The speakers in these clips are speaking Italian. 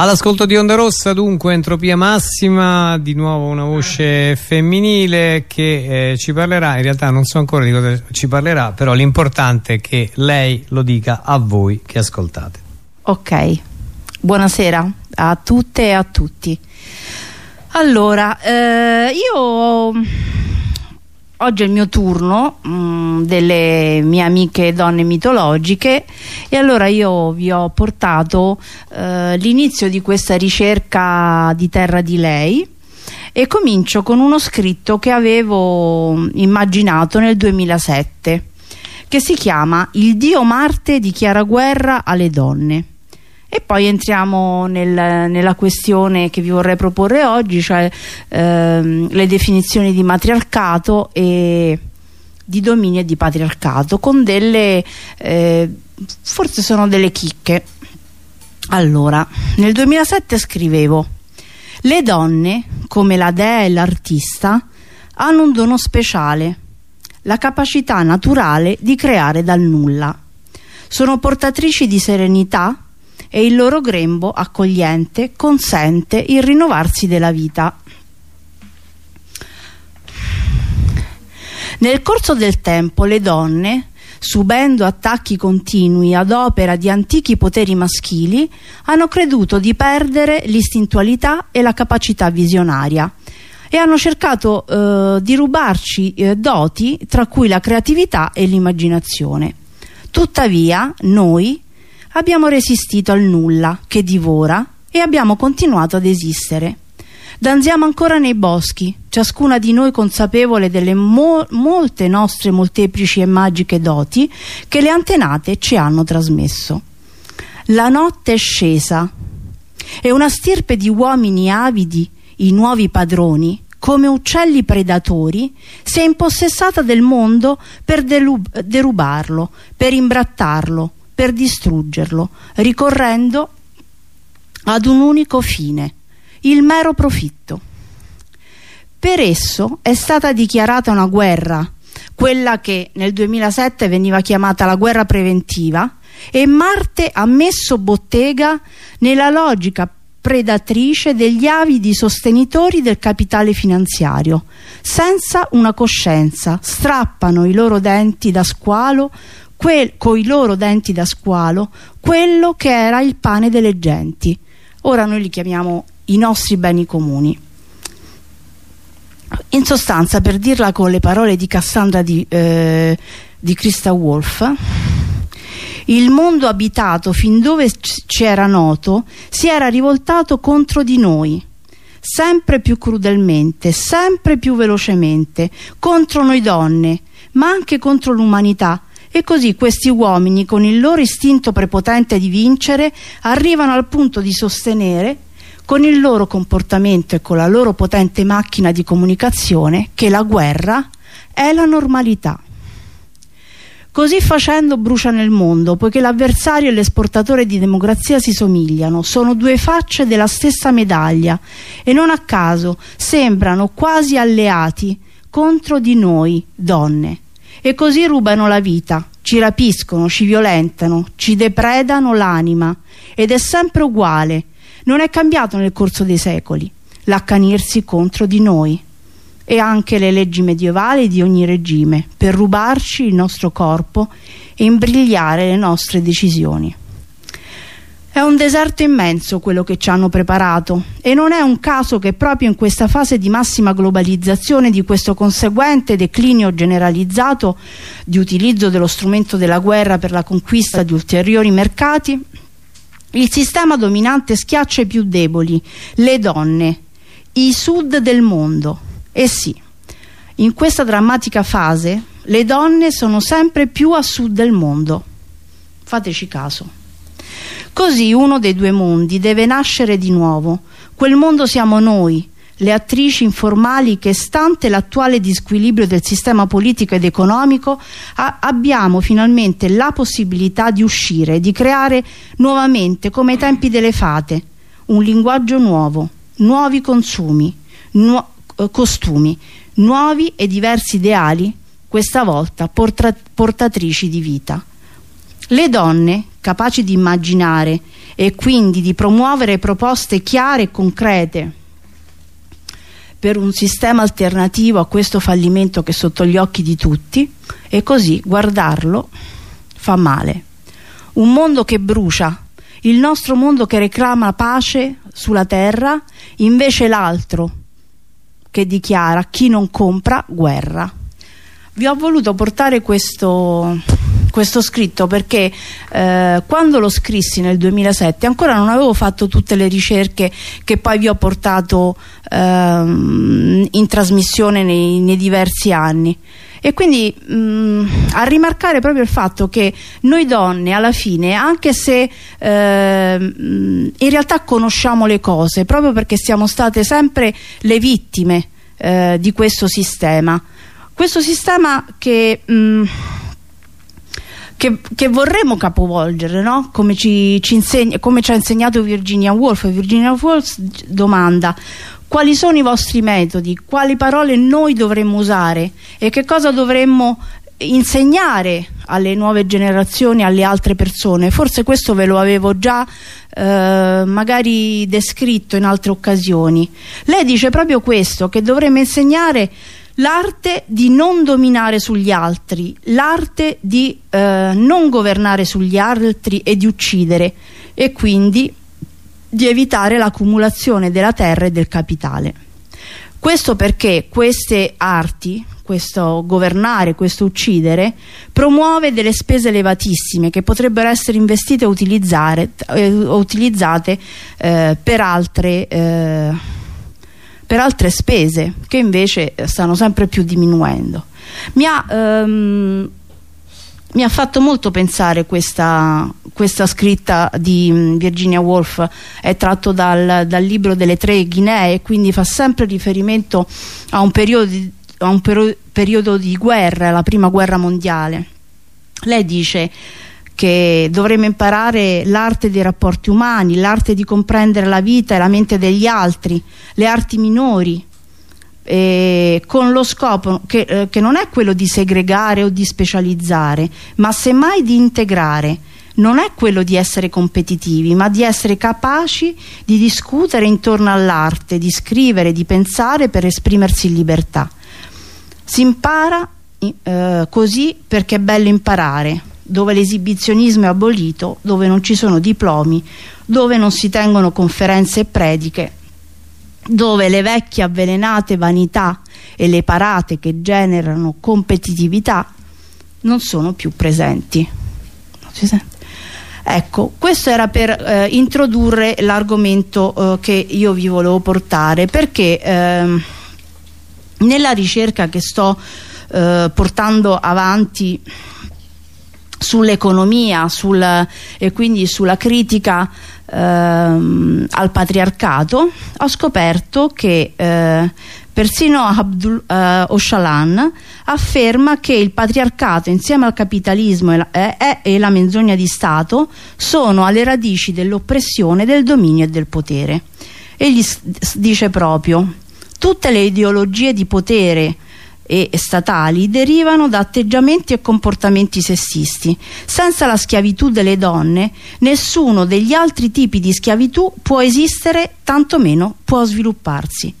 All'ascolto di Onda Rossa dunque entropia massima, di nuovo una voce femminile che eh, ci parlerà, in realtà non so ancora di cosa ci parlerà, però l'importante è che lei lo dica a voi che ascoltate. Ok, buonasera a tutte e a tutti. Allora, eh, io oggi è il mio turno mh, mm, delle mie amiche donne mitologiche e allora io vi ho portato eh, l'inizio di questa ricerca di terra di lei e comincio con uno scritto che avevo immaginato nel 2007 che si chiama Il dio Marte dichiara guerra alle donne e poi entriamo nel, nella questione che vi vorrei proporre oggi, cioè ehm, le definizioni di matriarcato e di dominio e di patriarcato, con delle, eh, forse sono delle chicche. Allora, nel 2007 scrivevo le donne, come la dea e l'artista, hanno un dono speciale, la capacità naturale di creare dal nulla. Sono portatrici di serenità, e il loro grembo accogliente consente il rinnovarsi della vita. Nel corso del tempo le donne, subendo attacchi continui ad opera di antichi poteri maschili, hanno creduto di perdere l'istintualità e la capacità visionaria e hanno cercato eh, di rubarci eh, doti tra cui la creatività e l'immaginazione. Tuttavia, noi, abbiamo resistito al nulla che divora e abbiamo continuato ad esistere. Danziamo ancora nei boschi, ciascuna di noi consapevole delle mo molte nostre molteplici e magiche doti che le antenate ci hanno trasmesso. La notte è scesa e una stirpe di uomini avidi, i nuovi padroni, come uccelli predatori, si è impossessata del mondo per derubarlo, per imbrattarlo, per distruggerlo, ricorrendo ad un unico fine, il mero profitto. Per esso è stata dichiarata una guerra, quella che nel 2007 veniva chiamata la guerra preventiva, e Marte ha messo bottega nella logica predatrice degli avidi sostenitori del capitale finanziario. Senza una coscienza, strappano i loro denti da squalo quel, coi loro denti da squalo quello che era il pane delle genti. Ora noi li chiamiamo i nostri beni comuni. In sostanza, per dirla con le parole di Cassandra di, eh, di Christa Wolf, il mondo abitato fin dove ci era noto si era rivoltato contro di noi, sempre più crudelmente, sempre più velocemente, contro noi donne, ma anche contro l'umanità, e così questi uomini, con il loro istinto prepotente di vincere, arrivano al punto di sostenere, con il loro comportamento e con la loro potente macchina di comunicazione, che la guerra è la normalità. Così facendo bruciano il mondo, poiché l'avversario e l'esportatore di democrazia si somigliano, sono due facce della stessa medaglia e non a caso sembrano quasi alleati contro di noi, donne e così rubano la vita, ci rapiscono, ci violentano, ci depredano l'anima. Ed è sempre uguale, non è cambiato nel corso dei secoli, l'accanirsi contro di noi. E anche le leggi medievali di ogni regime per rubarci il nostro corpo e imbrigliare le nostre decisioni. È un deserto immenso quello che ci hanno preparato e non è un caso che proprio in questa fase di massima globalizzazione, di questo conseguente declinio generalizzato di utilizzo dello strumento della guerra per la conquista di ulteriori mercati, il sistema dominante schiaccia i più deboli, le donne, i sud del mondo. E sì, in questa drammatica fase le donne sono sempre più a sud del mondo. Fateci caso. Così uno dei due mondi deve nascere di nuovo. Quel mondo siamo noi, le attrici informali che, stante l'attuale disquilibrio del sistema politico ed economico, abbiamo finalmente la possibilità di uscire, di creare nuovamente, come ai tempi delle fate, un linguaggio nuovo, nuovi consumi, nu eh, costumi, nuovi e diversi ideali, questa volta portatrici di vita. Le donne capaci di immaginare e quindi di promuovere proposte chiare e concrete per un sistema alternativo a questo fallimento che è sotto gli occhi di tutti e così guardarlo fa male. Un mondo che brucia, il nostro mondo che reclama pace sulla terra, invece l'altro che dichiara chi non compra guerra. Vi ho voluto portare questo, questo scritto perché eh, quando lo scrissi nel 2007 ancora non avevo fatto tutte le ricerche che poi vi ho portato ehm, in trasmissione nei, nei diversi anni. E quindi mh, mm, a rimarcare proprio il fatto che noi donne alla fine anche se eh, in realtà conosciamo le cose proprio perché siamo state sempre le vittime eh, di questo sistema. Questo sistema che, mh, mm, che, che vorremmo capovolgere no? come, ci, ci insegna, come ci ha insegnato Virginia Woolf Virginia Woolf domanda quali sono i vostri metodi, quali parole noi dovremmo usare e che cosa dovremmo insegnare alle nuove generazioni, alle altre persone. Forse questo ve lo avevo già eh, magari descritto in altre occasioni. Lei dice proprio questo, che dovremmo insegnare l'arte di non dominare sugli altri, l'arte di eh, non governare sugli altri e di uccidere e quindi di evitare l'accumulazione della terra e del capitale. Questo perché queste arti, questo governare, questo uccidere, promuove delle spese elevatissime che potrebbero essere investite o eh, utilizzate eh, per, altre, eh, per altre spese che invece stanno sempre più diminuendo. Mi ha ehm, mi ha fatto molto pensare questa, questa scritta di mm, Virginia Woolf è tratto dal, dal, libro delle tre Guinee quindi fa sempre riferimento a un periodo di, a un per, periodo di guerra, la prima guerra mondiale lei dice che dovremmo imparare l'arte dei rapporti umani, l'arte di comprendere la vita e la mente degli altri, le arti minori eh, con lo scopo che, eh, che non è quello di segregare o di specializzare ma semmai di integrare. Non è quello di essere competitivi ma di essere capaci di discutere intorno all'arte di scrivere, di pensare per esprimersi in libertà. Si impara eh, così perché è bello imparare dove l'esibizionismo è abolito dove non ci sono diplomi dove non si tengono conferenze e prediche dove le vecchie avvelenate vanità e le parate che generano competitività non sono più presenti. Ecco, questo era per eh, introdurre l'argomento eh, che io vi volevo portare perché ehm, nella ricerca che sto eh, portando avanti sull'economia sul, e quindi sulla critica ehm, al patriarcato ho scoperto che eh, persino Abdul eh, Ocalan afferma che il patriarcato insieme al capitalismo e la, eh, e la menzogna di Stato sono alle radici dell'oppressione, del dominio e del potere. Egli dice proprio tutte le ideologie di potere e statali derivano da atteggiamenti e comportamenti sessisti. Senza la schiavitù delle donne, nessuno degli altri tipi di schiavitù può esistere, tantomeno può svilupparsi.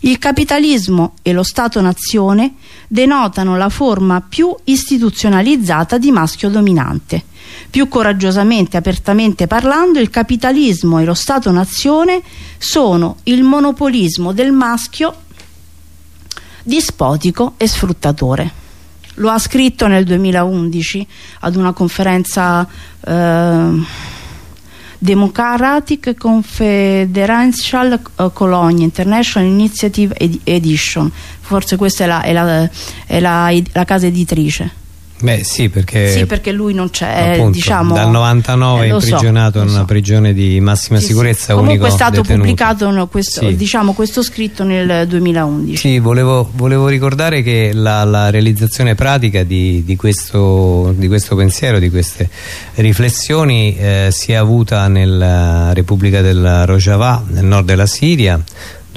Il capitalismo e lo Stato-nazione denotano la forma più istituzionalizzata di maschio dominante. Più coraggiosamente e apertamente parlando, il capitalismo e lo Stato-nazione sono il monopolismo del maschio dispotico e sfruttatore. Lo ha scritto nel 2011 ad una conferenza eh, Democratic Confederential Cologne International Initiative Edition forse questa è la, è la, è la, la casa editrice Beh sì perché, sì, perché lui non c'è diciamo, dal 99 eh, imprigionato so, in una so. prigione di massima sì, sicurezza sì. comunque è stato detenuto. pubblicato no, questo, sì. diciamo, questo scritto nel 2011 sì volevo, volevo ricordare che la, la realizzazione pratica di, di, questo, di, questo, pensiero di queste riflessioni eh, si è avuta nella Repubblica del Rojava nel nord della Siria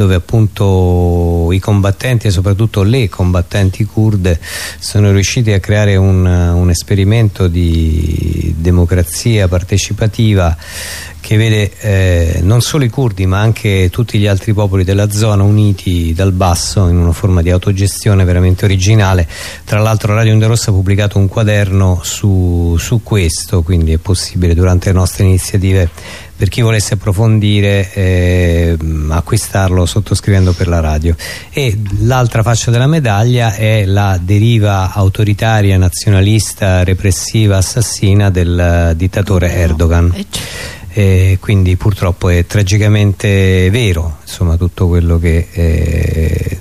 dove appunto i combattenti e soprattutto le combattenti kurde sono riusciti a creare un, un esperimento di democrazia partecipativa che vede eh, non solo i curdi ma anche tutti gli altri popoli della zona uniti dal basso in una forma di autogestione veramente originale. Tra l'altro Radio Onda Rossa ha pubblicato un quaderno su, su, questo quindi è possibile durante le nostre iniziative per chi volesse approfondire eh, acquistarlo sottoscrivendo per la radio. E l'altra faccia della medaglia è la deriva autoritaria, nazionalista, repressiva, assassina del dittatore Erdogan. eh, quindi purtroppo è tragicamente vero insomma tutto quello che eh,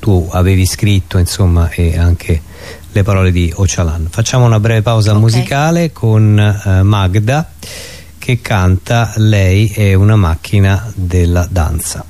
tu avevi scritto insomma e anche le parole di Ocalan. Facciamo una breve pausa okay. musicale con eh, Magda che canta Lei è una macchina della danza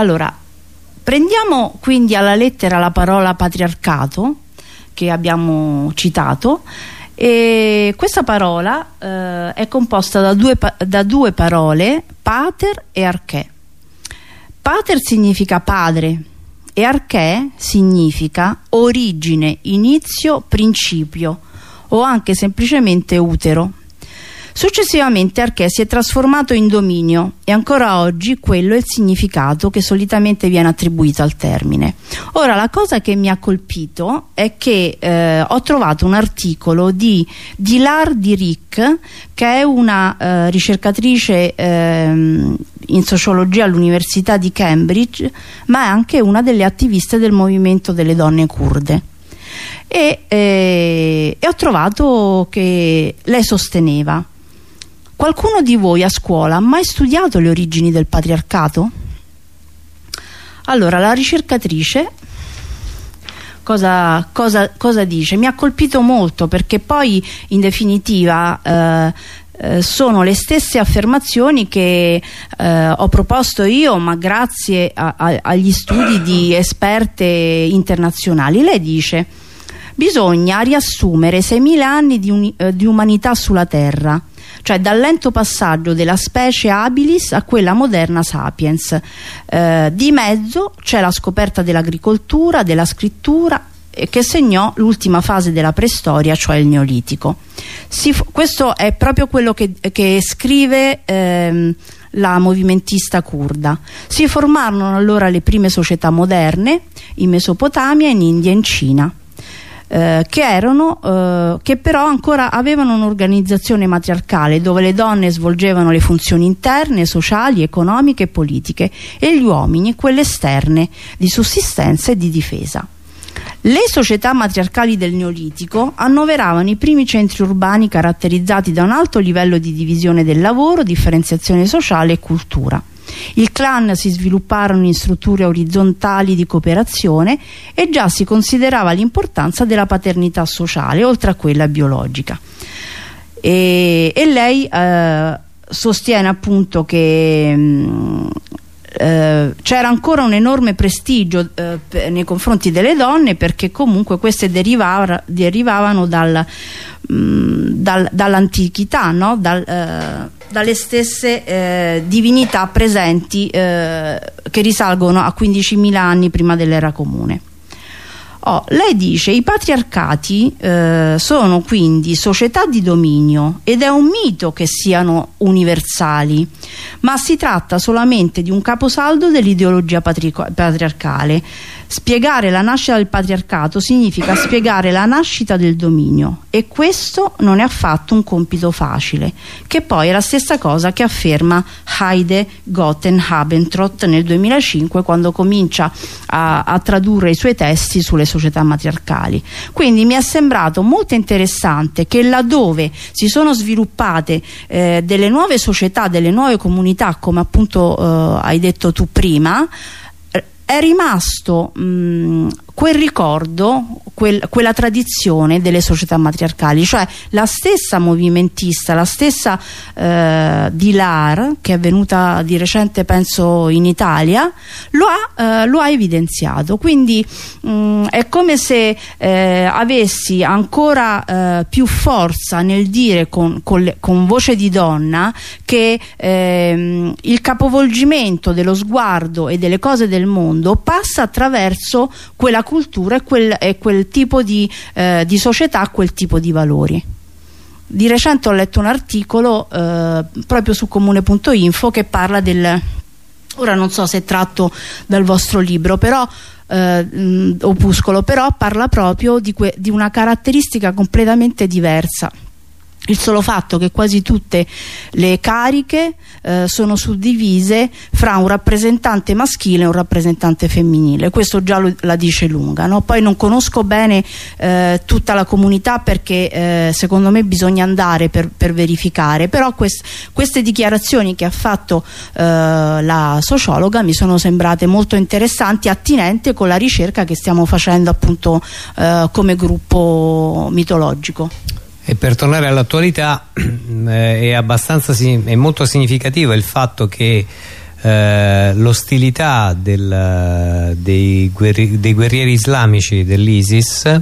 allora prendiamo quindi alla lettera la parola patriarcato che abbiamo citato e questa parola eh, è composta da due, da due parole, pater e arché. Pater significa padre e arché significa origine, inizio, principio o anche semplicemente utero. Successivamente Arché si è trasformato in dominio e ancora oggi quello è il significato che solitamente viene attribuito al termine. Ora la cosa che mi ha colpito è che eh, ho trovato un articolo di Dilar Diric che è una eh, ricercatrice eh, in sociologia all'Università di Cambridge ma è anche una delle attiviste del movimento delle donne kurde. E, eh, e ho trovato che lei sosteneva Qualcuno di voi a scuola ha mai studiato le origini del patriarcato? Allora, la ricercatrice cosa, cosa, cosa dice? Mi ha colpito molto perché poi in definitiva eh, eh, sono le stesse affermazioni che eh, ho proposto io ma grazie a, a, agli studi di esperte internazionali. Lei dice bisogna riassumere 6.000 anni di, eh, di umanità sulla Terra cioè dal lento passaggio della specie habilis a quella moderna sapiens. Eh, di mezzo c'è la scoperta dell'agricoltura, della scrittura che segnò l'ultima fase della preistoria, cioè il neolitico. Si, questo è proprio quello che, che scrive ehm, la movimentista kurda. Si formarono allora le prime società moderne in Mesopotamia, in India e in Cina eh, che, erano, eh, che però ancora avevano un'organizzazione matriarcale dove le donne svolgevano le funzioni interne, sociali, economiche e politiche e gli uomini quelle esterne di sussistenza e di difesa. Le società matriarcali del Neolitico annoveravano i primi centri urbani caratterizzati da un alto livello di divisione del lavoro, differenziazione sociale e cultura. Il clan si svilupparono in strutture orizzontali di cooperazione e già si considerava l'importanza della paternità sociale oltre a quella biologica. E, e lei eh, sostiene appunto che mh, mm, eh, c'era ancora un enorme prestigio eh, nei confronti delle donne perché comunque queste derivava, derivavano dal, mm, dal, dall'antichità, no? dal, eh, dalle stesse eh, divinità presenti eh, che risalgono a 15.000 anni prima dell'era comune. Oh, lei dice i patriarcati eh, sono quindi società di dominio ed è un mito che siano universali, ma si tratta solamente di un caposaldo dell'ideologia patriarcale. Spiegare la nascita del patriarcato significa spiegare la nascita del dominio e questo non è affatto un compito facile, che poi è la stessa cosa che afferma Heide Gotten-Habentrott nel 2005 quando comincia a, a tradurre i suoi testi sulle società matriarcali. Quindi mi è sembrato molto interessante che laddove si sono sviluppate eh, delle nuove società, delle nuove comunità, come appunto eh, hai detto tu prima, è rimasto mh, quel ricordo, quel, quella tradizione delle società matriarcali, cioè la stessa movimentista, la stessa eh, di Lar, che è venuta di recente penso in Italia, lo ha, eh, lo ha evidenziato. Quindi mh, è come se eh, avessi ancora eh, più forza nel dire con, con, le, con voce di donna che ehm, il capovolgimento dello sguardo e delle cose del mondo passa attraverso quella cultura e quel, e quel tipo di, eh, di società, quel tipo di valori. Di recente ho letto un articolo eh, proprio su comune.info che parla del... Ora non so se è tratto dal vostro libro, però eh, opuscolo, però parla proprio di, di una caratteristica completamente diversa il solo fatto che quasi tutte le cariche eh, sono suddivise fra un rappresentante maschile e un rappresentante femminile questo già lo, la dice lunga no? poi non conosco bene eh, tutta la comunità perché eh, secondo me bisogna andare per, per verificare però quest, queste dichiarazioni che ha fatto eh, la sociologa mi sono sembrate molto interessanti attinenti con la ricerca che stiamo facendo appunto eh, come gruppo mitologico e per tornare all'attualità eh, è, è molto significativo il fatto che eh, l'ostilità dei, guerri dei, guerrieri islamici dell'ISIS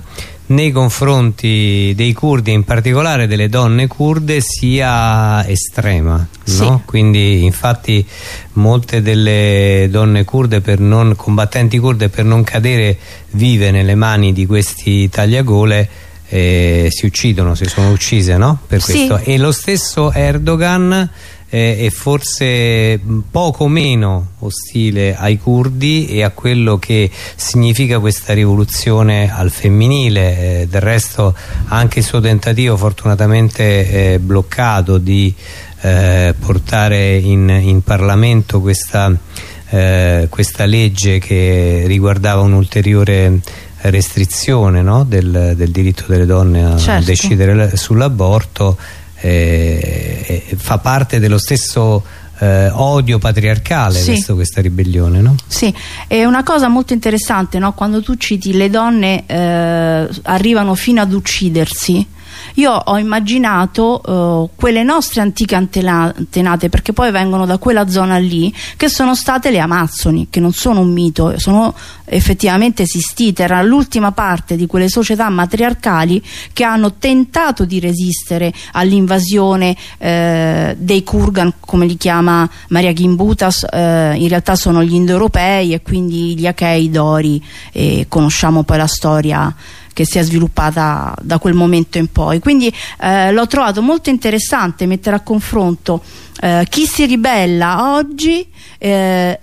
nei confronti dei curdi in particolare delle donne kurde sia estrema sì. no? quindi infatti molte delle donne kurde per non, combattenti kurde per non cadere vive nelle mani di questi tagliagole eh, si uccidono, si sono uccise no? per questo sì. e lo stesso Erdogan eh, è forse poco meno ostile ai curdi e a quello che significa questa rivoluzione al femminile eh, del resto anche il suo tentativo fortunatamente eh, bloccato di eh, portare in, in Parlamento questa, eh, questa legge che riguardava un ulteriore restrizione no? del, del, diritto delle donne a certo. decidere sull'aborto eh, eh, fa parte dello stesso eh, odio patriarcale sì. verso questa ribellione no? Sì, è una cosa molto interessante no? quando tu citi le donne eh, arrivano fino ad uccidersi io ho immaginato uh, quelle nostre antiche antenate perché poi vengono da quella zona lì che sono state le Amazzoni che non sono un mito sono effettivamente esistite era l'ultima parte di quelle società matriarcali che hanno tentato di resistere all'invasione eh, dei Kurgan come li chiama Maria Gimbutas eh, in realtà sono gli indoeuropei e quindi gli Achei Dori e conosciamo poi la storia che si è sviluppata da quel momento in poi. Quindi eh, l'ho trovato molto interessante mettere a confronto eh, chi si ribella oggi eh,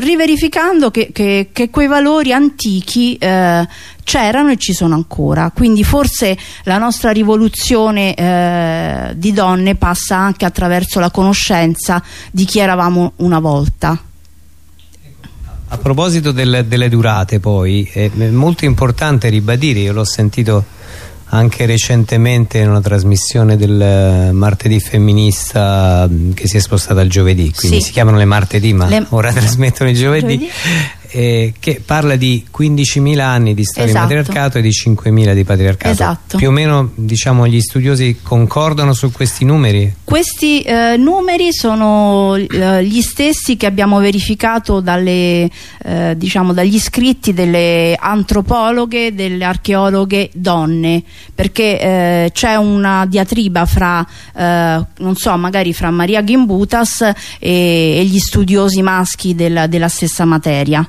riverificando che, che, che, quei valori antichi eh, c'erano e ci sono ancora. Quindi forse la nostra rivoluzione eh, di donne passa anche attraverso la conoscenza di chi eravamo una volta A proposito del, delle durate poi, è molto importante ribadire, io l'ho sentito anche recentemente in una trasmissione del eh, martedì femminista mm, che si è spostata al giovedì, quindi sì. si chiamano le martedì ma le... ora trasmettono il giovedì, giovedì eh, che parla di 15.000 anni di storia esatto. di matriarcato e di 5.000 di patriarcato. Esatto. Più o meno diciamo, gli studiosi concordano su questi numeri? Questi eh, numeri sono eh, gli stessi che abbiamo verificato dalle, eh, diciamo, dagli scritti delle antropologhe, delle archeologhe donne, perché eh, c'è una diatriba fra, eh, non so, magari fra Maria Gimbutas e, e gli studiosi maschi della, della stessa materia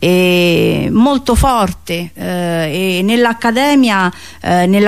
molto forte eh, e nell'accademia eh, nell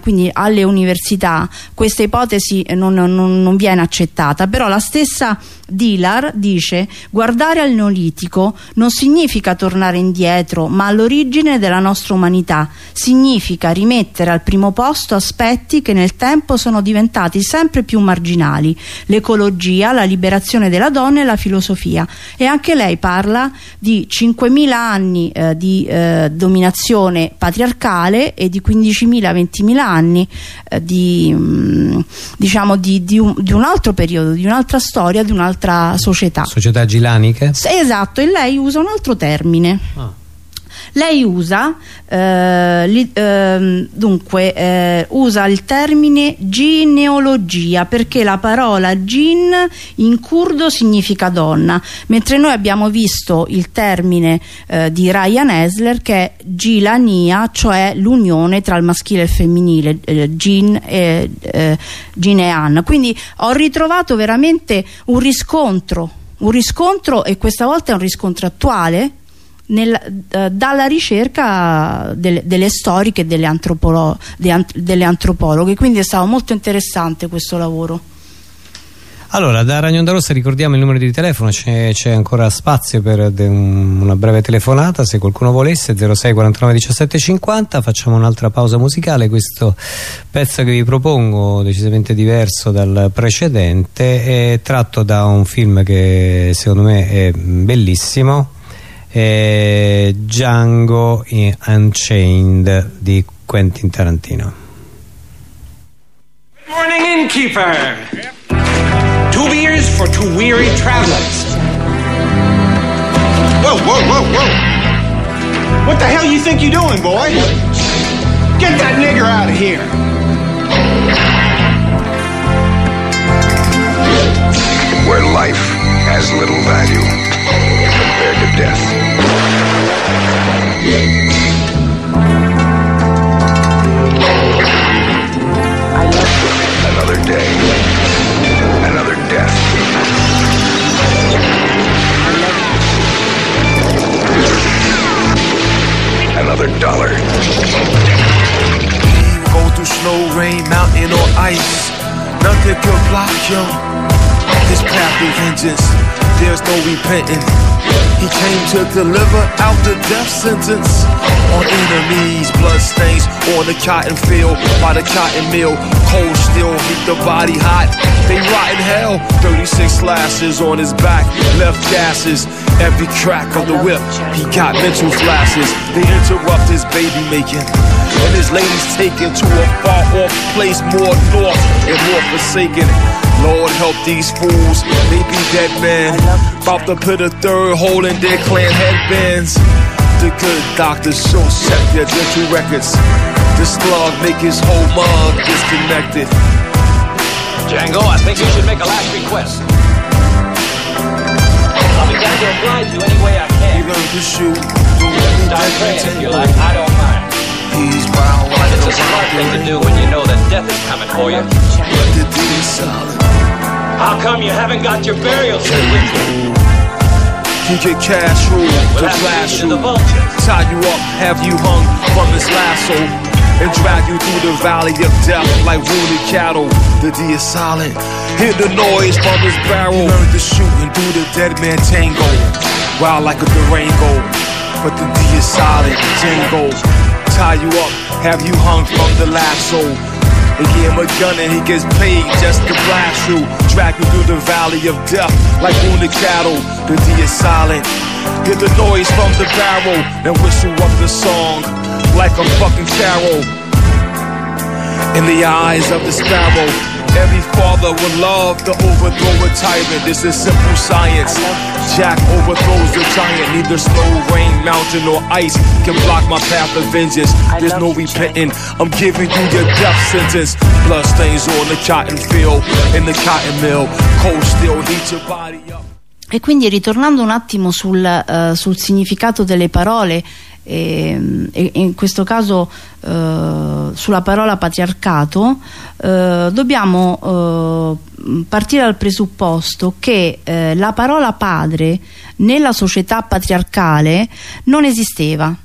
quindi alle università questa ipotesi non, non, non viene accettata. Però la stessa Dilar dice guardare al neolitico non significa tornare indietro ma all'origine della nostra umanità. Significa rimettere al primo posto aspetti che nel tempo sono diventati sempre più marginali. L'ecologia, la liberazione della donna e la filosofia. E anche lei parla di 5.000 anni eh, di eh, dominazione patriarcale e di 15.000-20.000 anni eh, di, mh, mm, diciamo di, di, un, di un altro periodo, di un'altra storia, di un'altra società. Società gilaniche? Esatto, e lei usa un altro termine. Ah. Lei usa, eh, li, eh, dunque, eh, usa il termine genealogia perché la parola gin in curdo significa donna, mentre noi abbiamo visto il termine eh, di Ryan Esler che è gilania, cioè l'unione tra il maschile e il femminile, eh, gin, e, eh, gin Anna. Quindi ho ritrovato veramente un riscontro un riscontro e questa volta è un riscontro attuale nel, eh, dalla ricerca delle, delle storiche delle, antropolo, de, delle antropologhe. Quindi è stato molto interessante questo lavoro. Allora, da Ragnonda Rossa ricordiamo il numero di telefono, c'è ancora spazio per un, una breve telefonata, se qualcuno volesse, 06 49 17 50, facciamo un'altra pausa musicale, questo pezzo che vi propongo, decisamente diverso dal precedente, è tratto da un film che secondo me è bellissimo, e Django Unchained di Quentin Tarantino. Good morning, innkeeper. Two beers for two weary travelers. Whoa, whoa, whoa, whoa. What the hell you think you're doing, boy? Get that nigger out of here. Where life has little value. Compared to death. Another day. Another death. Another dollar. Go through snow, rain, mountain, or ice. Nothing can block you. His path of vengeance. There's no repenting. He came to deliver out the death sentence on enemies, blood stains on the cotton field by the cotton mill. Cold steel heat the body hot. They rot in hell. 36 slashes on his back, left gases. Every crack of the whip, he got mental flashes. They interrupt his baby making. And his lady's taken to a far off place more north and more forsaken. Lord help these fools, they be dead men. About to put a third hole in their clan headbands. The good doctor show check their dental records. The slug make his whole mug disconnected. Django, I think you should make a last request. I'll be glad to oblige you any way I can. He learned to shoot. Start praying if you like. I don't mind. He's like It's a smart thing to do when you know that death is coming for you. The. How come you haven't got your burial suit you? Get cash rule blast you, tie you up, have you hung from this lasso, and drag you through the valley of death like wounded cattle. The D is silent, hear the noise from his barrel. Learn to shoot and do the dead man tango, wild like a Durango. But the D is silent, Django. Tie you up, have you hung from the lasso, and give him a gun and he gets paid just to blast you. Drag you through the valley of death like wounded cattle. The D is silent. Get the noise from the barrel and whistle up the song like a fucking carol. In the eyes of the sparrow, every father would love to overthrow a tyrant. This is simple science. Jack overthrows the giant. Neither snow, rain, mountain, or ice can block my path of vengeance. There's no repenting. I'm giving you your death sentence. Blood stains on the cotton field, in the cotton mill. Cold steel heat your body up. E quindi ritornando un attimo sul, eh, sul significato delle parole, e, e in questo caso eh, sulla parola patriarcato, eh, dobbiamo eh, partire dal presupposto che eh, la parola padre nella società patriarcale non esisteva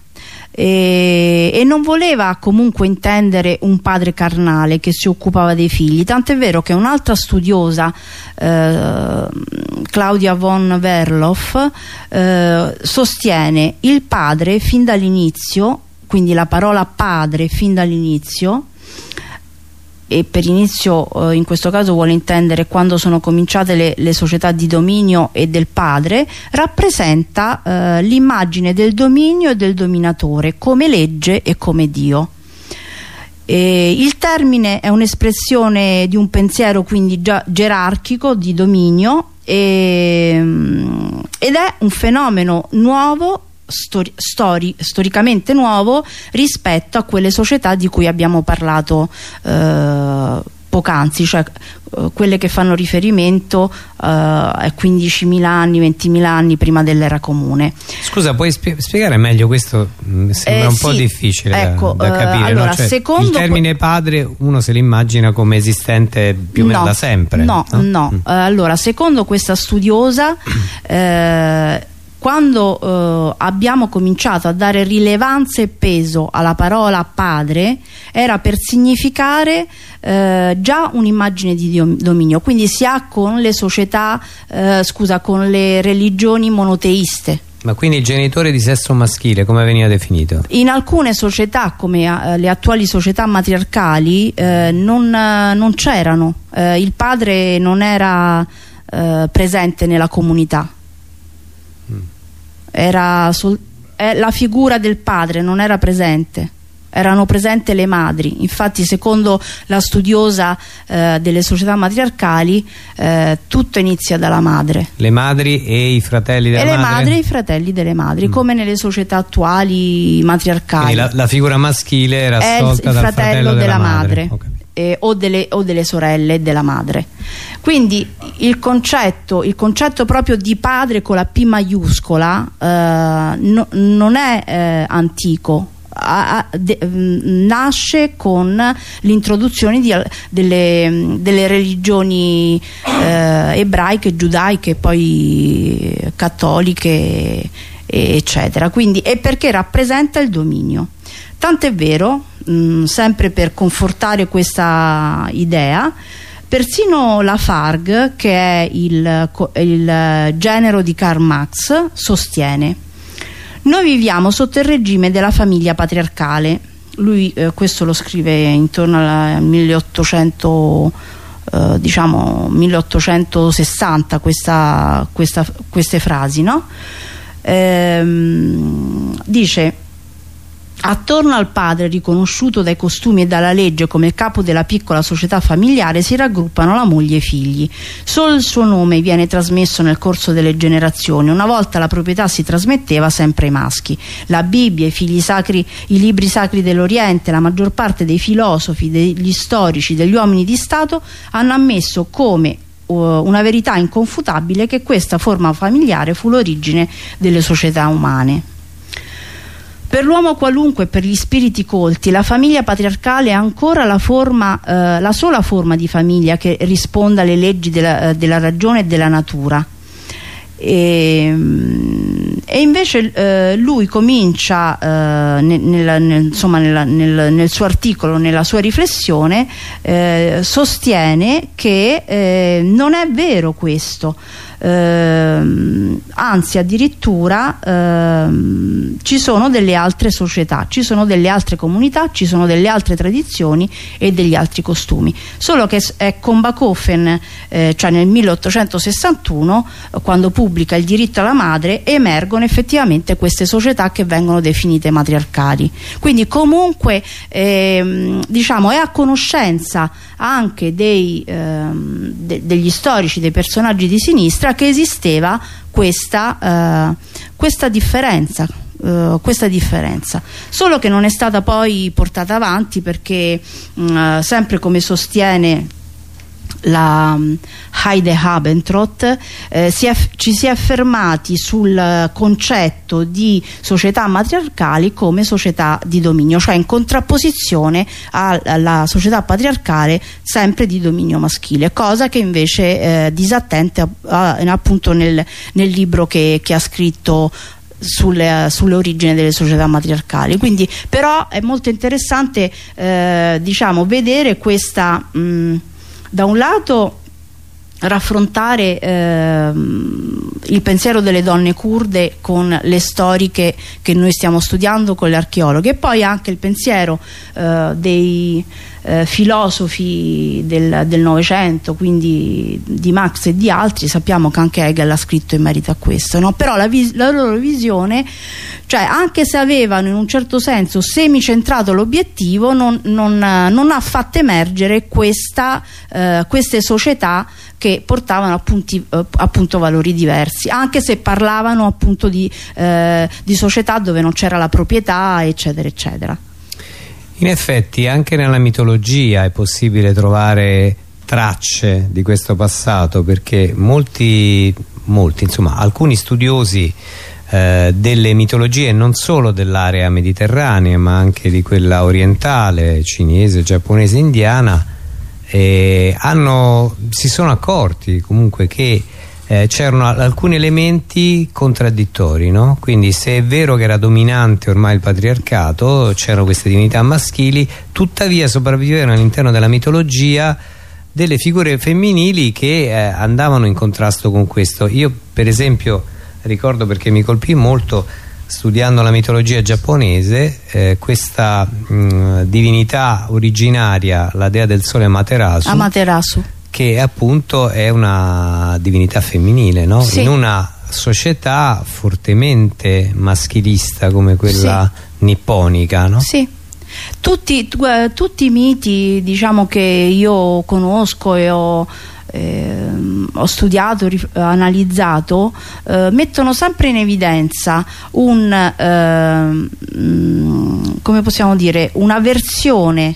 e, e, non voleva comunque intendere un padre carnale che si occupava dei figli. Tant'è vero che un'altra studiosa eh, Claudia von Verloff eh, sostiene il padre fin dall'inizio quindi la parola padre fin dall'inizio e per inizio eh, in questo caso vuole intendere quando sono cominciate le, le società di dominio e del padre rappresenta eh, l'immagine del dominio e del dominatore come legge e come Dio. E il termine è un'espressione di un pensiero quindi già gerarchico di dominio e, ed è un fenomeno nuovo stori stori storicamente nuovo rispetto a quelle società di cui abbiamo parlato eh, poc'anzi, cioè eh, quelle che fanno riferimento eh, a 15.000 anni, 20.000 anni prima dell'era comune. Scusa, puoi spie spiegare meglio questo? Mi sembra Eh, un po' sì, difficile ecco, da, da eh, capire. allora, no? Cioè, secondo il termine padre uno se l'immagina come esistente più o meno No, da sempre. No, no. Mm. Eh, allora, secondo questa studiosa, quando eh, abbiamo cominciato a dare rilevanza e peso alla parola padre, era per significare eh, già un'immagine di dominio, quindi si ha con le società, eh, scusa, con le religioni monoteiste. Ma quindi il genitore di sesso maschile come veniva definito? In alcune società, come eh, le attuali società matriarcali, eh, non, eh, non c'erano. Il padre non era presente nella comunità. Era sol- eh, la figura del padre non era presente. Erano presenti le madri, infatti secondo la studiosa eh, delle società matriarcali eh, tutto inizia dalla madre Le madri e i fratelli della e le madre? madri e i fratelli delle madri, come nelle società attuali matriarcali. La, la figura maschile era è il, dal fratello della, madre, Ho capito. Eh, o, delle, o delle sorelle della madre. Quindi il concetto, il concetto proprio di padre con la P maiuscola eh, no- non è eh, antico. Ha- de- mh, nasce con l'introduzione delle, delle religioni eh, ebraiche, giudaiche, poi cattoliche eccetera quindi è perché rappresenta il dominio tant'è vero mh, sempre per confortare questa idea persino la Farg che è il, il genero di Karl Marx sostiene noi viviamo sotto il regime della famiglia patriarcale lui eh, questo lo scrive intorno al 1800 eh, diciamo 1860 questa, questa- queste frasi no? Ehm, dice Attorno al padre, riconosciuto dai costumi e dalla legge come capo della piccola società familiare, si raggruppano la moglie e i figli. Solo il suo nome viene trasmesso nel corso delle generazioni. Una volta la proprietà si trasmetteva sempre ai maschi. La Bibbia, i, figli sacri, i libri sacri dell'Oriente, la maggior parte dei filosofi, degli storici, degli uomini di Stato hanno ammesso come uh, una verità inconfutabile che questa forma familiare fu l'origine delle società umane. Per l'uomo qualunque per gli spiriti colti, la famiglia patriarcale è ancora la, forma, eh, la sola forma di famiglia che risponda alle leggi della, eh, della ragione e della natura. E, mm, e invece eh, lui comincia eh, nel, nel- nel- insomma, nella- nel- nel suo articolo, nella sua riflessione, eh, sostiene che eh, non è vero questo. Ehm, anzi addirittura ehm, ci sono delle altre società, ci sono delle altre comunità, ci sono delle altre tradizioni e degli altri costumi. Solo che è con Bachofen, eh, cioè nel 1861, quando pubblica Il diritto alla madre, emergono effettivamente queste società che vengono definite matriarcali. Quindi comunque ehm, diciamo, è a conoscenza anche dei, ehm, de degli storici, dei personaggi di sinistra che esisteva questa, eh, questa differenza Uh, questa differenza. Solo che non è stata poi portata avanti perché uh, sempre come sostiene la um, Heide Habentrott eh, si ci si è fermati sul concetto di società matriarcali come società di dominio cioè in contrapposizione alla società patriarcale sempre di dominio maschile cosa che invece eh, disattente appunto nel, nel libro che, che ha scritto sulle, sulle, origini delle società matriarcali. Quindi però è molto interessante eh, diciamo vedere questa mh, da un lato raffrontare ehm, il pensiero delle donne kurde con le storiche che noi stiamo studiando con le archeologhe e poi anche il pensiero eh, dei eh, filosofi del Novecento quindi di Marx e di altri sappiamo che anche Hegel ha scritto in merito a questo no? però la, la, loro visione cioè anche se avevano in un certo senso semicentrato l'obiettivo non, non, non, ha fatto emergere questa, eh, queste società che portavano appunti, eh, appunto valori diversi anche se parlavano appunto di, eh, di società dove non c'era la proprietà eccetera eccetera in effetti anche nella mitologia è possibile trovare tracce di questo passato perché molti, molti insomma alcuni studiosi eh, delle mitologie non solo dell'area mediterranea ma anche di quella orientale, cinese, giapponese, indiana eh, hanno, si sono accorti comunque che eh, c'erano alcuni elementi contraddittori no? quindi se è vero che era dominante ormai il patriarcato c'erano queste divinità maschili tuttavia sopravvivevano all'interno della mitologia delle figure femminili che eh, andavano in contrasto con questo. Io per esempio ricordo perché mi colpì molto studiando la mitologia giapponese eh, questa mh, divinità originaria la dea del sole Amaterasu, Amaterasu che appunto è una divinità femminile no? sì. in una società fortemente maschilista come quella sì. nipponica no? sì tutti, tutti, i miti diciamo che io conosco e ho, eh, ho studiato, analizzato eh, mettono sempre in evidenza un eh, come possiamo dire una versione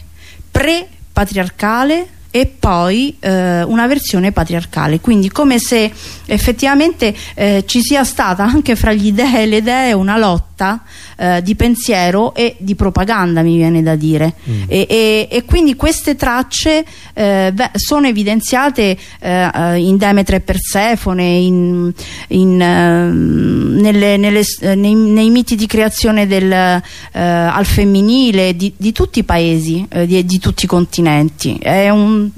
pre-patriarcale e poi eh, una versione patriarcale. Quindi come se effettivamente eh, ci sia stata anche fra gli dei e le dee una lotta eh, di pensiero e di propaganda mi viene da dire mm. e, e, e, quindi queste tracce eh, beh, sono evidenziate eh, in Demetre e Persefone in, in, ehm, nelle, nelle, nei, nei, miti di creazione del, eh, al femminile di, di, tutti i paesi di, di tutti i continenti è un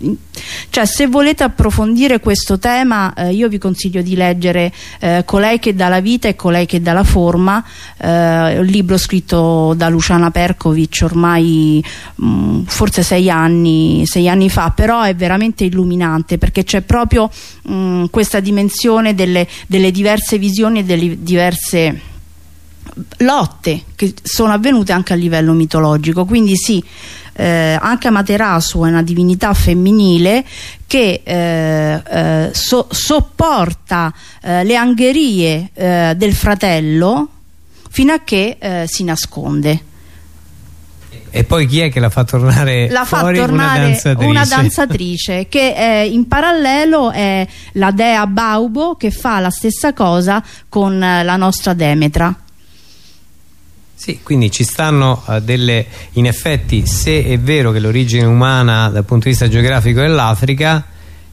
cioè se volete approfondire questo tema eh, io vi consiglio di leggere eh, Colei che dà la vita e Colei che dà la forma eh, un libro scritto da Luciana Perkovic ormai mh, mm, forse sei anni, sei anni fa però è veramente illuminante perché c'è proprio mh, mm, questa dimensione delle, delle diverse visioni e delle diverse lotte che sono avvenute anche a livello mitologico. Quindi sì eh, anche Amaterasu è una divinità femminile che eh, eh, so, sopporta eh, le angherie eh, del fratello fino a che eh, si nasconde. E poi chi è che la fa tornare la fa tornare una danzatrice, una danzatrice che è, in parallelo è la dea Baubo che fa la stessa cosa con la nostra Demetra sì, quindi ci stanno uh, delle, in effetti se è vero che l'origine umana dal punto di vista geografico è l'Africa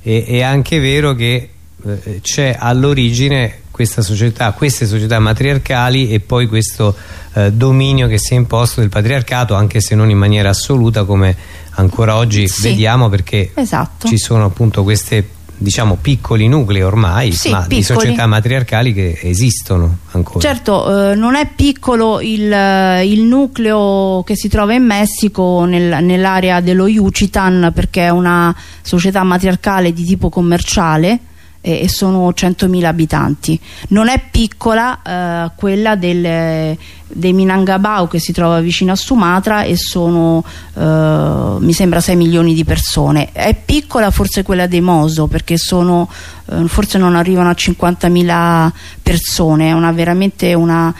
è, è, anche vero che eh, c'è all'origine questa società, queste società matriarcali e poi questo eh, dominio che si è imposto del patriarcato anche se non in maniera assoluta come ancora oggi sì. vediamo perché esatto. ci sono appunto queste diciamo piccoli nuclei ormai Sì, ma di piccoli. società matriarcali che esistono ancora Certo, eh, non è piccolo il, eh, il nucleo che si trova in Messico nel- nell'area dello Yucatan perché è una società matriarcale di tipo commerciale e, e sono 100.000 abitanti. Non è piccola eh, quella del, dei Minangabau che si trova vicino a Sumatra e sono eh, mi sembra 6 milioni di persone. È piccola forse quella dei Moso perché sono eh, forse non arrivano a 50.000 persone, è una, veramente una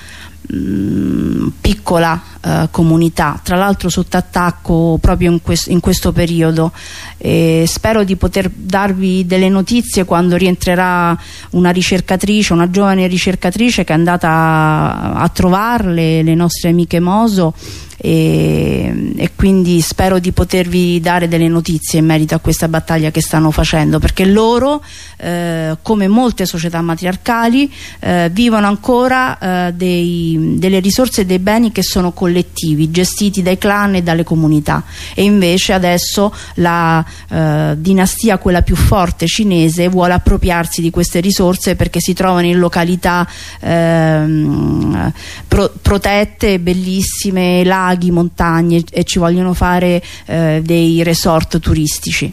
mm, piccola eh, comunità, tra l'altro sotto attacco proprio in, quest- in questo periodo. E spero di poter darvi delle notizie quando rientrerà una ricercatrice, una giovane ricercatrice che è andata a, a trovarle, le nostre amiche Moso e, e quindi spero di potervi dare delle notizie in merito a questa battaglia che stanno facendo perché loro eh, come molte società matriarcali eh, vivono ancora eh, dei- delle risorse e dei beni che sono collettivi gestiti dai clan e dalle comunità e invece adesso la eh, dinastia quella più forte cinese vuole appropriarsi di queste risorse perché si trovano in località ehm, pro- protette, bellissime, laghi, montagne e ci vogliono fare eh, dei resort turistici.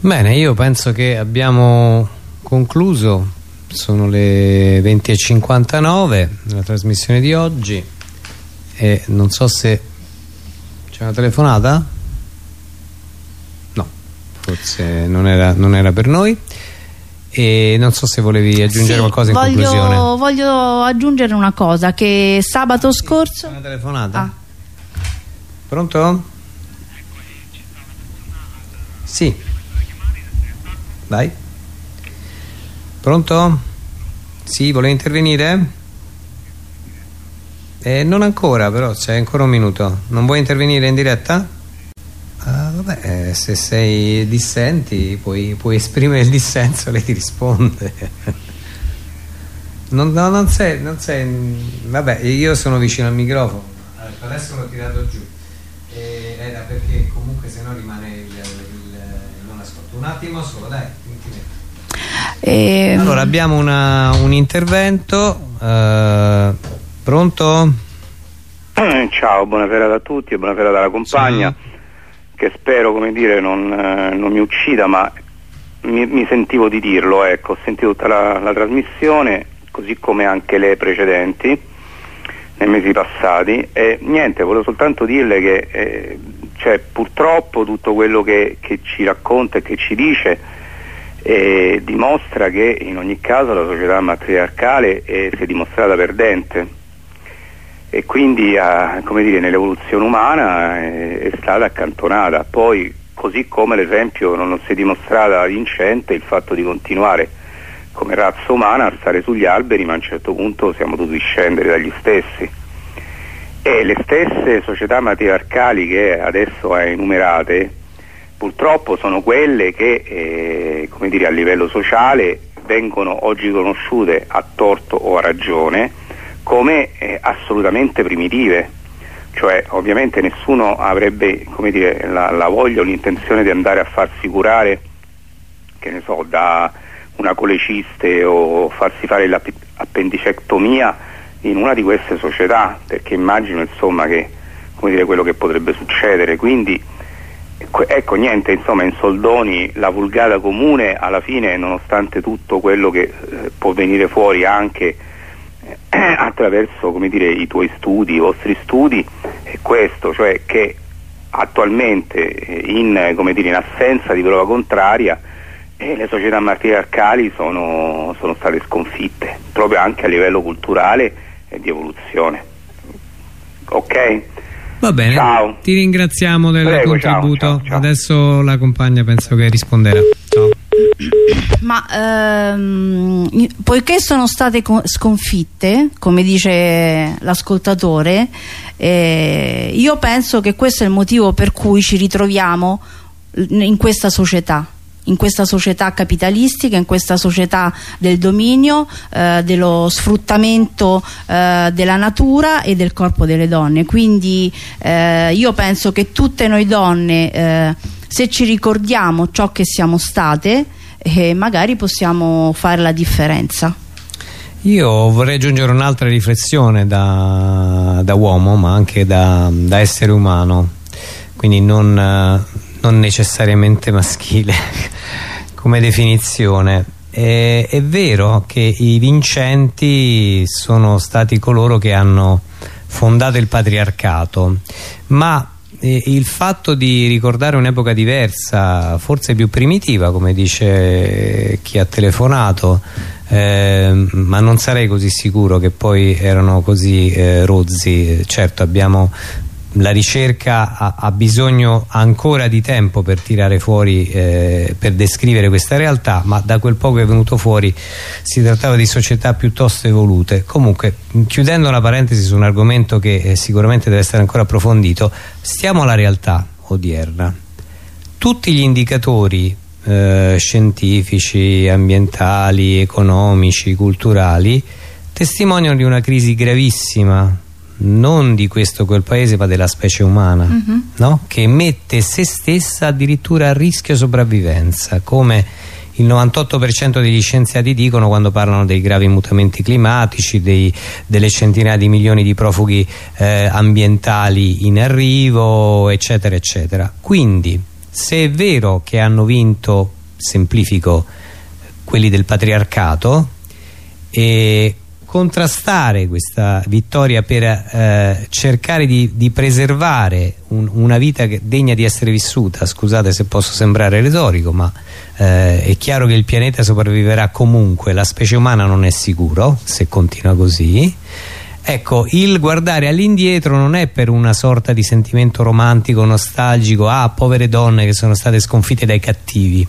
Bene, io penso che abbiamo concluso, sono le 20.59 della trasmissione di oggi e non so se c'è una telefonata? No, forse non era, non era per noi e non so se volevi aggiungere Sì, qualcosa in voglio, conclusione. voglio aggiungere una cosa che sabato scorso... Una telefonata? Ah. Pronto? Sì. Vai. Pronto? Sì, vuole intervenire? Eh, non ancora, però c'è ancora un minuto. Non vuoi intervenire in diretta? Ah, vabbè, eh, se sei dissenti puoi, puoi esprimere il dissenso, lei ti risponde. Non, no, non sei, non sei. Vabbè, io sono vicino al microfono. Ecco, Adesso l'ho tirato giù. Eh, era perché comunque se no rimane il, il- il non ascolto. Un attimo solo, dai. Metto. Ehm, Allora abbiamo una- un intervento. eh, pronto? Ciao, buonasera a tutti e buonasera dalla compagna che spero, come dire, non, eh, non mi uccida, ma mi, mi sentivo di dirlo, ecco, ho sentito tutta la, la trasmissione, così come anche le precedenti, nei mesi passati, e niente, volevo soltanto dirle che eh, cioè, purtroppo tutto quello che, che ci racconta e che ci dice eh, dimostra che in ogni caso la società matriarcale eh, si è dimostrata perdente e quindi nell'evoluzione umana è stata accantonata. Poi, così come l'esempio non si è dimostrata vincente il fatto di continuare come razza umana a stare sugli alberi, ma a un certo punto siamo dovuti scendere dagli stessi. E le stesse società matriarcali che adesso hai enumerate, purtroppo sono quelle che eh, dire, a livello sociale vengono oggi conosciute a torto o a ragione come eh, assolutamente primitive. Cioè, ovviamente nessuno avrebbe dire, la, la voglia o l'intenzione di andare a farsi curare, che ne so, da una coleciste o farsi fare l'appendicectomia in una di queste società, perché immagino insomma che dire, quello che potrebbe succedere. Quindi ecco, niente, insomma in soldoni la vulgata comune alla fine, nonostante tutto quello che eh, può venire fuori anche eh, attraverso dire, i tuoi studi, i vostri studi, è questo, cioè che attualmente eh, in, dire, in assenza di prova contraria eh, le società matriarcali sono, sono state sconfitte, proprio anche a livello culturale e di evoluzione. Ok? Va bene, Ciao. ti ringraziamo del Prego, contributo. ciao, ciao. Adesso la compagna penso che risponderà. Ciao. Ma ehm, poiché sono state co- sconfitte, come dice l'ascoltatore, eh, io penso che questo è il motivo per cui ci ritroviamo in questa società. In questa società capitalistica, in questa società del dominio, eh, dello sfruttamento eh, della natura e del corpo delle donne. Quindi eh, io penso che tutte noi donne eh, se ci ricordiamo ciò che siamo state eh, magari possiamo fare la differenza io vorrei aggiungere un'altra riflessione da, da, uomo ma anche da, da essere umano quindi non, non necessariamente maschile come definizione. È, è, vero che i vincenti sono stati coloro che hanno fondato il patriarcato ma eh, il fatto di ricordare un'epoca diversa forse più primitiva come dice chi ha telefonato eh, ma non sarei così sicuro che poi erano così eh, rozzi. Certo abbiamo la ricerca ha, ha, bisogno ancora di tempo per tirare fuori eh, per descrivere questa realtà ma da quel poco che è venuto fuori si trattava di società piuttosto evolute. Comunque chiudendo una parentesi su un argomento che eh, sicuramente deve essere ancora approfondito stiamo alla realtà odierna. Tutti gli indicatori eh, scientifici, ambientali, economici, culturali testimoniano di una crisi gravissima non di questo o quel paese ma della specie umana mhm. -huh. no? che mette se stessa addirittura a rischio sopravvivenza come il 98% degli scienziati dicono quando parlano dei gravi mutamenti climatici, dei, delle centinaia di milioni di profughi eh, ambientali in arrivo, eccetera, eccetera. Quindi, se è vero che hanno vinto, semplifico, quelli del patriarcato, e contrastare questa vittoria per eh, cercare di, di preservare un, una vita degna di essere vissuta. Scusate se posso sembrare retorico ma eh, è chiaro che il pianeta sopravviverà comunque. La specie umana non è sicuro se continua così. Ecco il guardare all'indietro non è per una sorta di sentimento romantico nostalgico ah povere donne che sono state sconfitte dai cattivi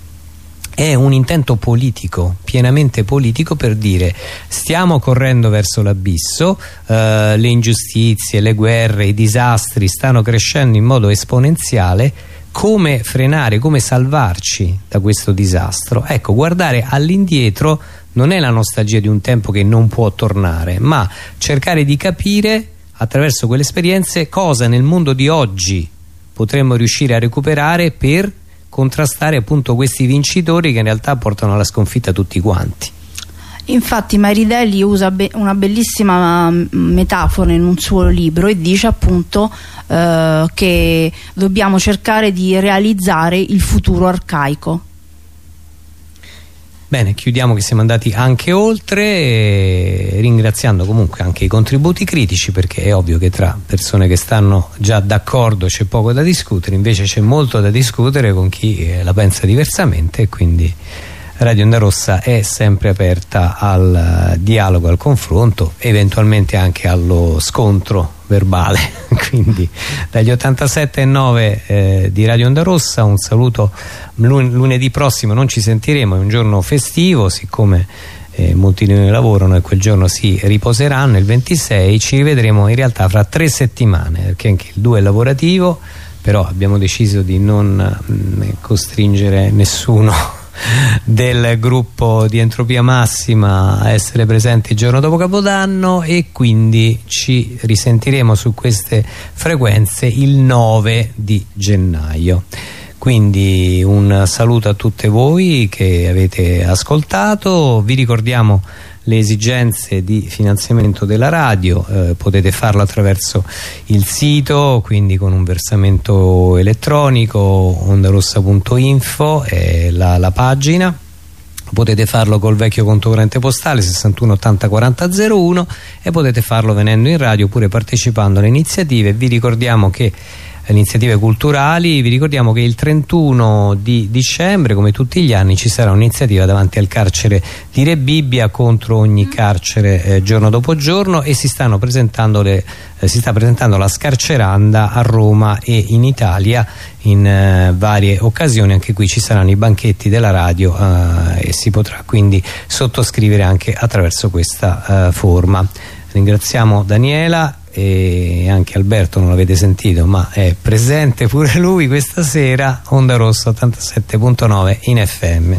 è un intento politico, pienamente politico per dire stiamo correndo verso l'abisso, eh, le ingiustizie, le guerre, i disastri stanno crescendo in modo esponenziale. Come frenare, come salvarci da questo disastro? Ecco guardare all'indietro non è la nostalgia di un tempo che non può tornare ma cercare di capire attraverso quelle esperienze cosa nel mondo di oggi potremmo riuscire a recuperare per contrastare appunto questi vincitori che in realtà portano alla sconfitta tutti quanti. Infatti Maridelli usa be una bellissima mm, metafora in un suo libro e dice appunto eh, che dobbiamo cercare di realizzare il futuro arcaico Bene, chiudiamo che siamo andati anche oltre ringraziando comunque anche i contributi critici perché è ovvio che tra persone che stanno già d'accordo c'è poco da discutere, invece c'è molto da discutere con chi eh, la pensa diversamente e quindi Radio Onda Rossa è sempre aperta al uh, dialogo, al confronto, eventualmente anche allo scontro verbale. Quindi dagli 87,9 eh, di Radio Onda Rossa un saluto lun lunedì prossimo non ci sentiremo, è un giorno festivo siccome eh, molti di noi lavorano e quel giorno si riposeranno il 26 ci rivedremo in realtà fra tre settimane perché anche il 2 è lavorativo però abbiamo deciso di non mh, mm, costringere nessuno del gruppo di Entropia Massima a essere presenti il giorno dopo Capodanno e quindi ci risentiremo su queste frequenze il 9 di gennaio. Quindi un saluto a tutte voi che avete ascoltato. Vi ricordiamo le esigenze di finanziamento della radio eh, potete farlo attraverso il sito quindi con un versamento elettronico ondarossa.info è la, la pagina. Potete farlo col vecchio conto corrente postale 61 80 40 01 e potete farlo venendo in radio oppure partecipando alle iniziative. Vi ricordiamo che iniziative culturali. Vi ricordiamo che il 31 di dicembre come tutti gli anni ci sarà un'iniziativa davanti al carcere di Re Bibbia contro ogni carcere eh, giorno dopo giorno e si, stanno presentando le, eh, si sta presentando la scarceranda a Roma e in Italia in eh, varie occasioni. Anche qui ci saranno i banchetti della radio eh, e si potrà quindi sottoscrivere anche attraverso questa eh, forma. Ringraziamo Daniela e anche Alberto non l'avete sentito ma è presente pure lui questa sera Onda Rossa 87.9 in FM